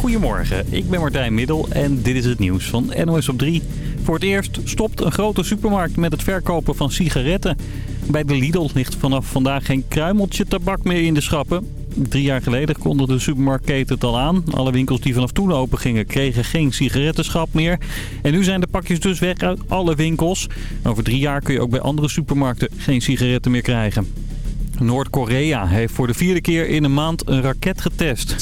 Goedemorgen, ik ben Martijn Middel en dit is het nieuws van NOS op 3. Voor het eerst stopt een grote supermarkt met het verkopen van sigaretten. Bij de Lidl ligt vanaf vandaag geen kruimeltje tabak meer in de schappen. Drie jaar geleden kondigde de supermarktketen het al aan. Alle winkels die vanaf toen open gingen kregen geen sigarettenschap meer. En nu zijn de pakjes dus weg uit alle winkels. Over drie jaar kun je ook bij andere supermarkten geen sigaretten meer krijgen. Noord-Korea heeft voor de vierde keer in een maand een raket getest.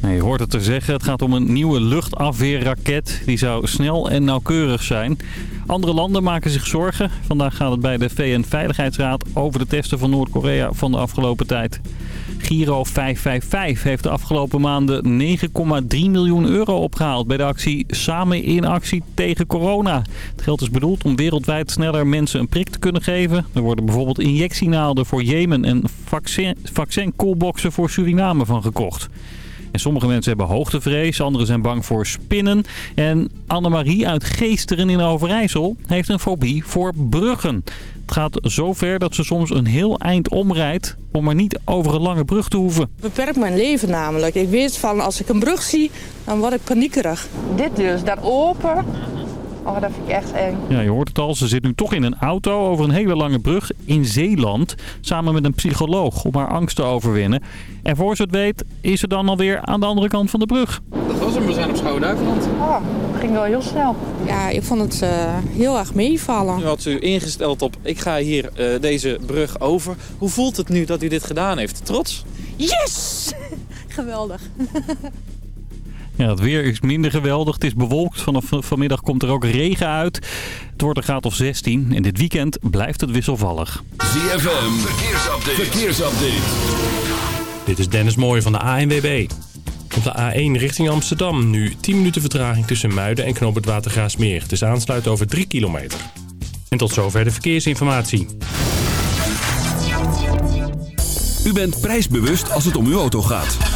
Je hoort het te zeggen, het gaat om een nieuwe luchtafweerraket. Die zou snel en nauwkeurig zijn. Andere landen maken zich zorgen. Vandaag gaat het bij de VN-veiligheidsraad over de testen van Noord-Korea van de afgelopen tijd. Giro 555 heeft de afgelopen maanden 9,3 miljoen euro opgehaald bij de actie Samen in actie tegen corona. Het geld is bedoeld om wereldwijd sneller mensen een prik te kunnen geven. Er worden bijvoorbeeld injectienaalden voor Jemen en vaccin, vaccin-coolboxen voor Suriname van gekocht. En sommige mensen hebben hoogtevrees, anderen zijn bang voor spinnen. En Annemarie uit Geesteren in Overijssel heeft een fobie voor bruggen. Het gaat zo ver dat ze soms een heel eind omrijdt om maar niet over een lange brug te hoeven. beperkt mijn leven namelijk. Ik weet van als ik een brug zie, dan word ik paniekerig. Dit dus, daar open. Oh, dat vind ik echt eng. Ja, je hoort het al. Ze zit nu toch in een auto over een hele lange brug in Zeeland. Samen met een psycholoog om haar angst te overwinnen. En voor ze het weet is ze dan alweer aan de andere kant van de brug. Dat was hem, we zijn op Schouwen-Duiveland. Oh, het ging wel heel snel. Ja, ik vond het eh, heel erg meevallen. U had u ingesteld op, ik ga hier eh, deze brug over. Hoe voelt het nu dat u dit gedaan heeft? Trots? Yes! Geweldig. Ja, het weer is minder geweldig. Het is bewolkt. Vanaf vanmiddag komt er ook regen uit. Het wordt een graad of 16. En dit weekend blijft het wisselvallig. ZFM, verkeersupdate. verkeersupdate. Dit is Dennis Mooij van de ANWB. Op de A1 richting Amsterdam nu 10 minuten vertraging tussen Muiden en Knoop het Watergraasmeer. Het is aansluiten over 3 kilometer. En tot zover de verkeersinformatie. U bent prijsbewust als het om uw auto gaat.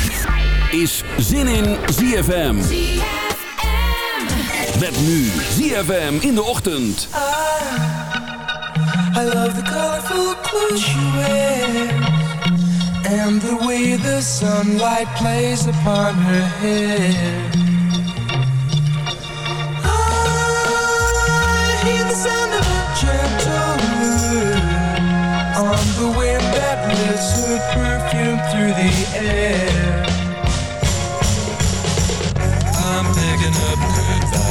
Is Zin in ZFM. Met nu ZFM in de ochtend. I love the colorful clothes she wears And the way the sunlight plays upon her hair I hear the sound of a gentle wind On the wind that lifts her perfume through the air up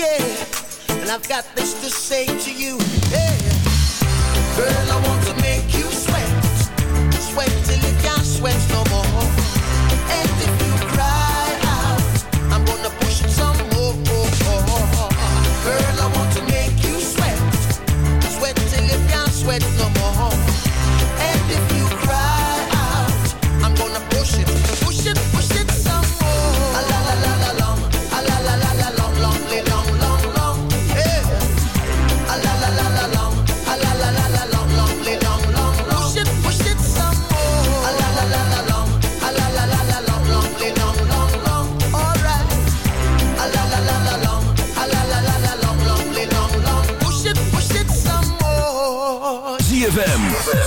yeah. And I've got this to say to you, yeah. Girl, I want to make you sweat. Sweat till you can't sweat no more. And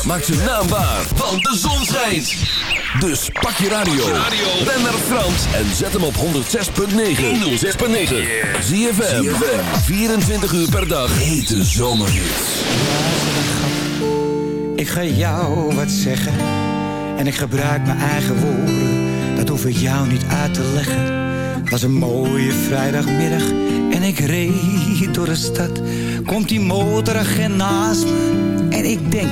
Maak zijn naam waar, want de zon schijnt. Dus pak je radio. Ben naar Frans en zet hem op 106.9. 106.9. ZFM. 24 uur per dag. Hete zomerhits. Ik ga jou wat zeggen en ik gebruik mijn eigen woorden. Dat hoef ik jou niet uit te leggen. Was een mooie vrijdagmiddag en ik reed door de stad. Komt die motoragent naast me en ik denk,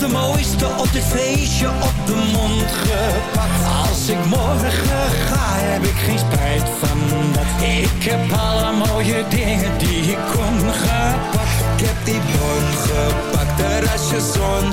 de mooiste op dit feestje op de mond gepakt. Als ik morgen ga, heb ik geen spijt van dat. Ik heb alle mooie dingen die ik kon gepakt. Ik heb die bon gepakt, de rasje zon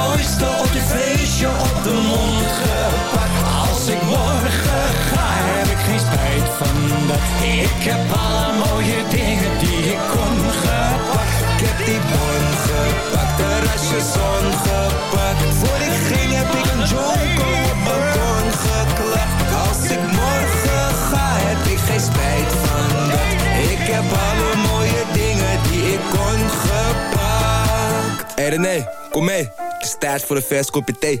mooiste op dit feestje op de mond gepakt. Als ik morgen ga, heb ik geen spijt van dat. Ik heb alle mooie dingen die ik kon gepakt. Ik heb die bon gepakt, de rasje zon gepakt. Voor ik ging heb ik een jonko op balkon geklapt. Als ik morgen ga, heb ik geen spijt van dat. Ik heb alle mooie dingen die ik kon gepakt. Hey René, kom mee Stash for the first cup of tea.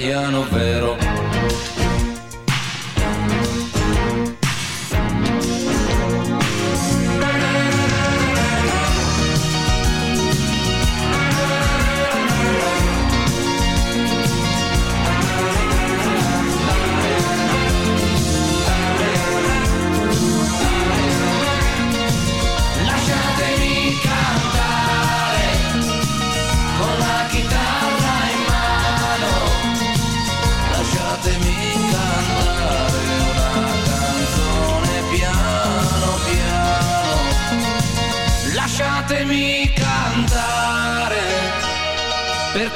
italiano vero.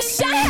Shut.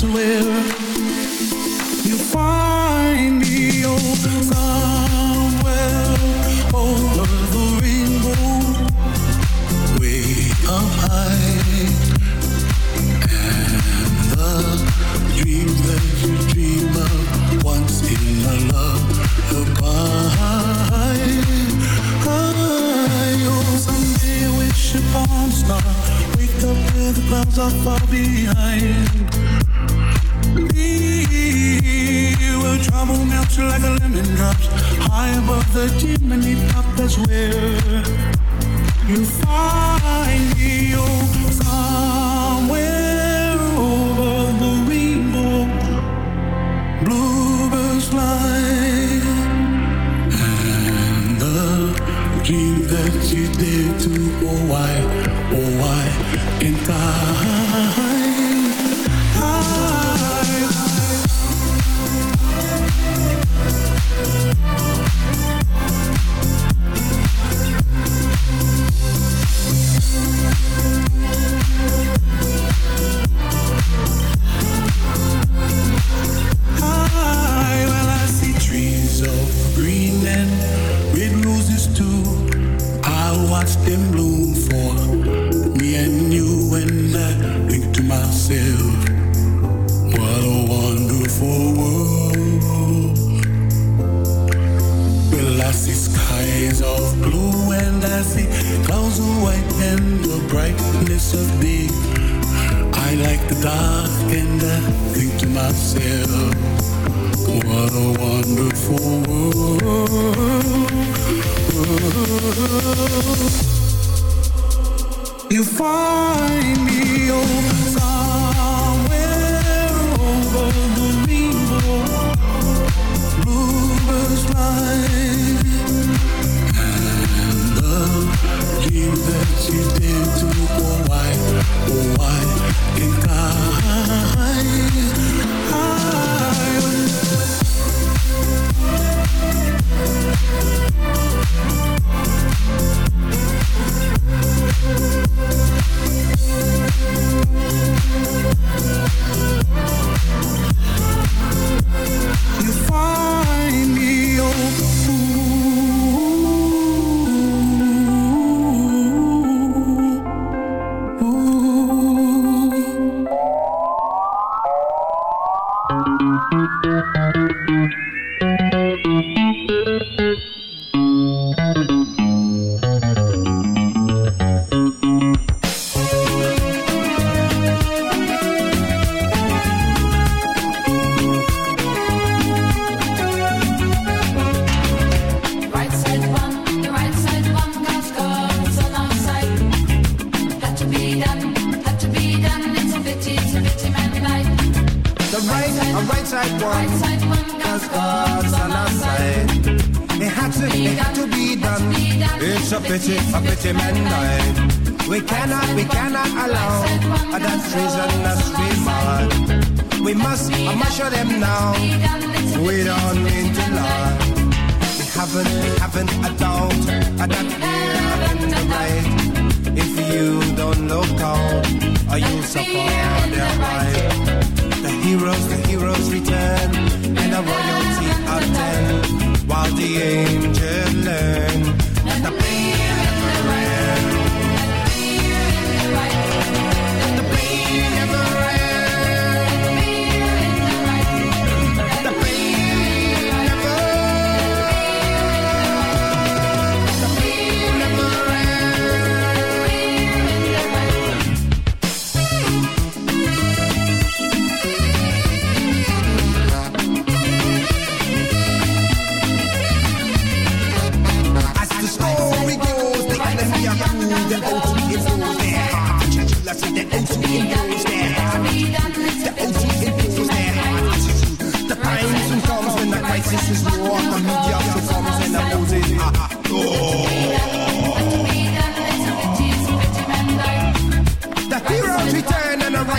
to where in taal.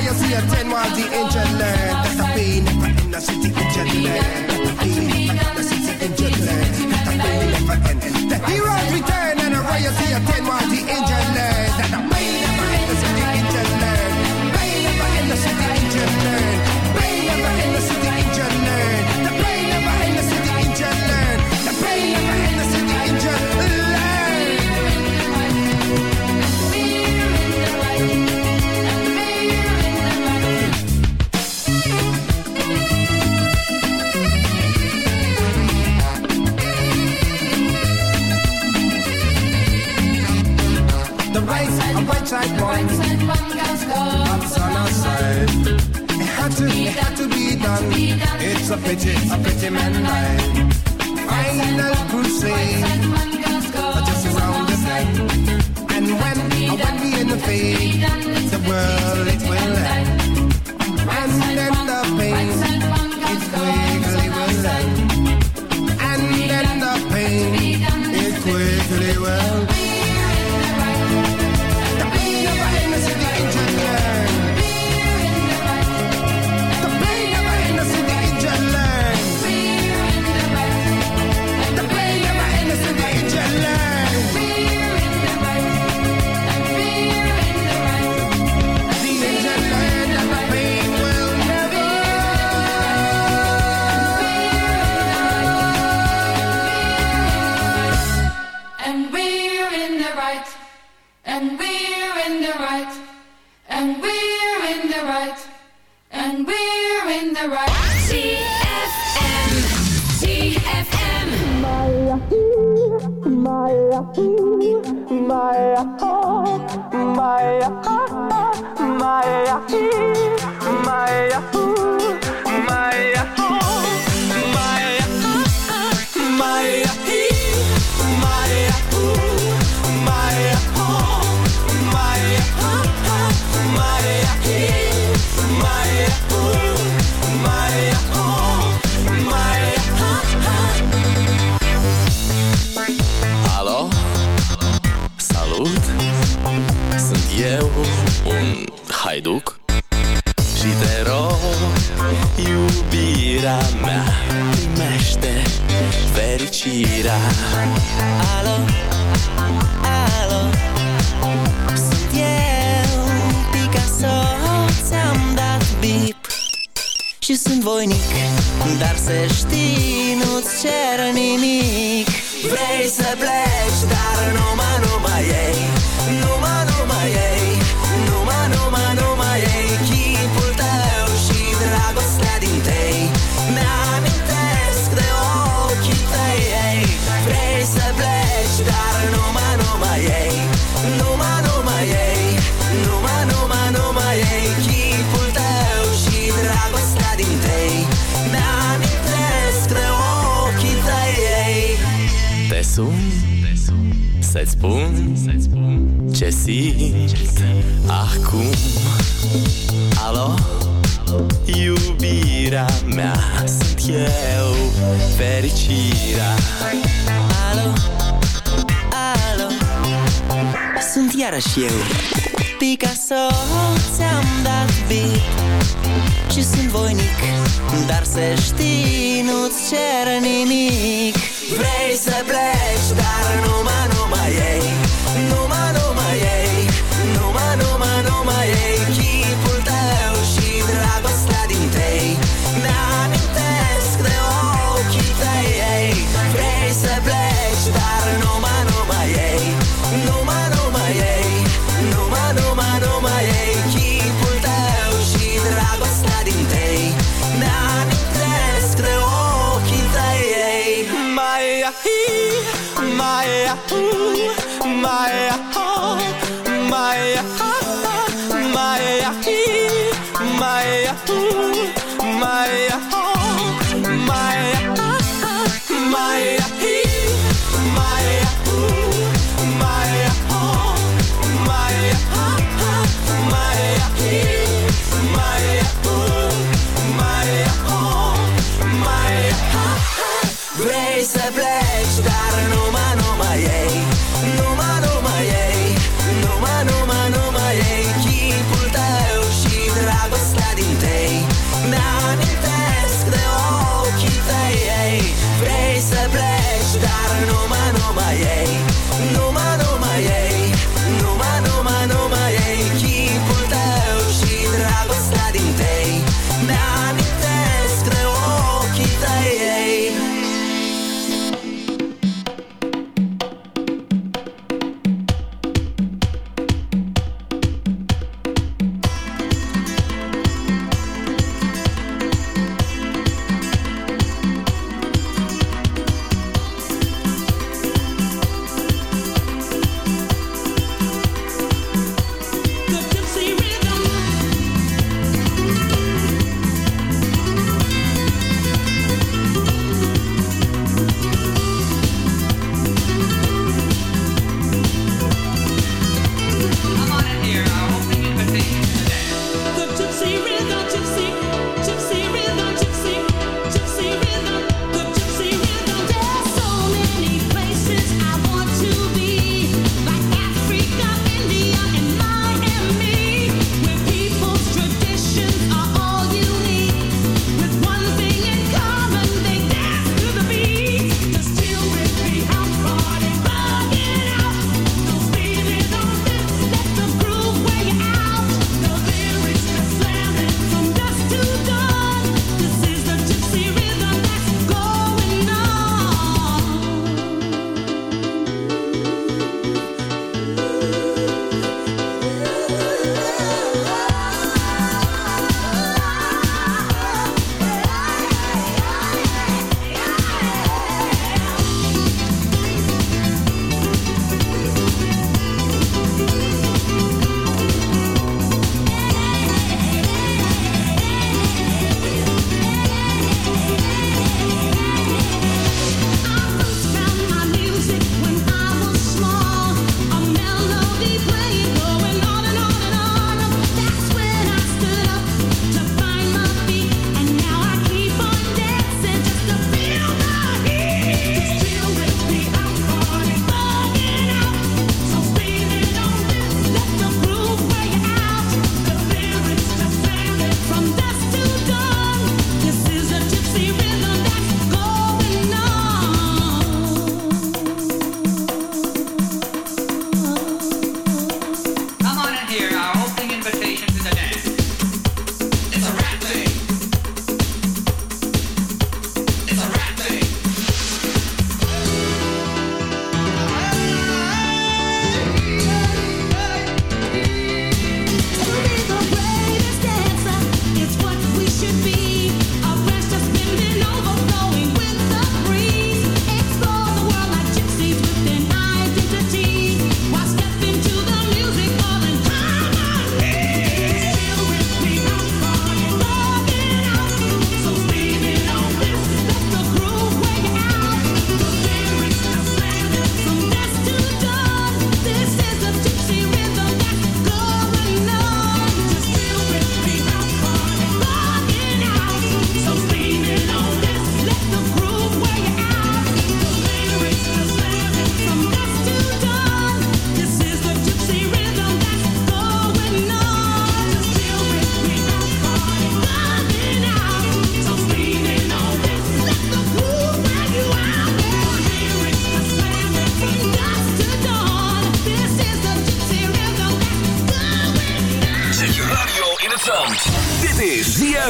Why you see a 10 while the angel learn? That's a pain never end, that's the angel learn. That's a pain never end, that's the angel learn. That's a pain never end. The heroes return and a riot see a 10 while the angel learn. a pity, a pity man line. Final crusade, just around the bend. And when, when we in the fade, the world it will. my ce simt acum. Alo, iubirea mea sunt eu Fericirea. Alo, alo? Sunt iarăși eu. Picasso ți-am dat beat Și sunt voinic Dar să știi, nu-ți cer nimic. Vrei să pleci, dar nu mai, nu mai ei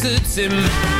September